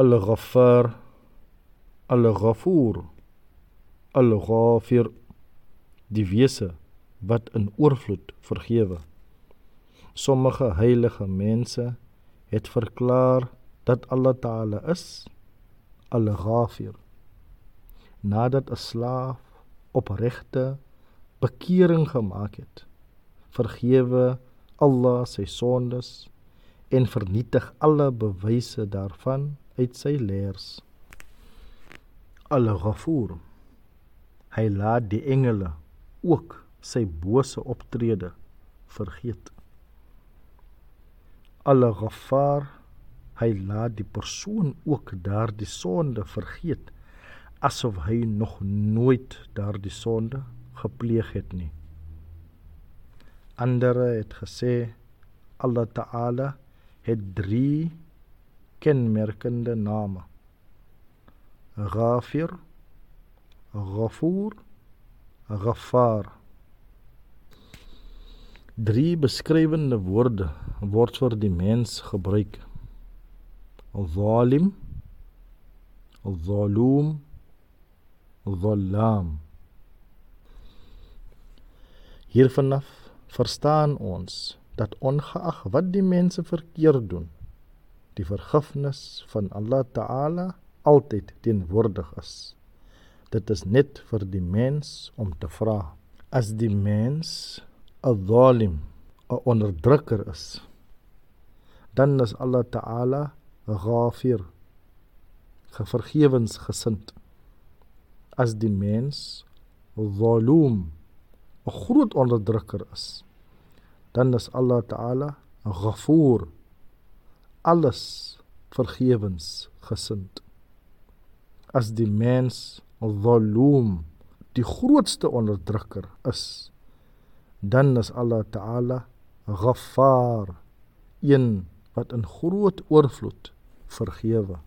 Al-Ghaffar, Al-Ghafoor, Al-Ghafir, die wese wat in oorvloed vergewe. Sommige heilige mense het verklaar dat Allah Taala is Al-Ghafir. Nadat 'n slaaf opregte bekering gemaak het, vergewe Allah sy sondes en vernietig alle bewyse daarvan uit sy leers. Al-Ghafoor. Hy laat die engele ook sy bose optrede vergeet. Al-Ghaffar. Hy laat die persoon ook daardie sonde vergeet asof hy nog nooit daardie sonde gepleeg het nie. Andere het gesê Allah Taala het 3 kenmerkende name. Ghafir, Ghafoor, Ghaffar. Drie beskrywende woorde word vir die mens gebruik. Zalim, Zalum, Zallam. Hiervanaf verstaan ons dat ongeag wat die mense verkeerd doen, die vergifnis van Allah Taala altyd teenwoordig is. Dit is net vir die mens om te vra. As die mens 'n zalim, 'n onderdrukker is, dan is Allah Taala Ghafir, vergewensgesind. As die mens zalum, 'n groot onderdrukker is, dan is Allah Taala Ghafoor, alles vergewensgesind. As die mens zalum, die grootste onderdrukker is, dan is Allah Taala Ghaffar, een wat in groot oorvloed vergewe.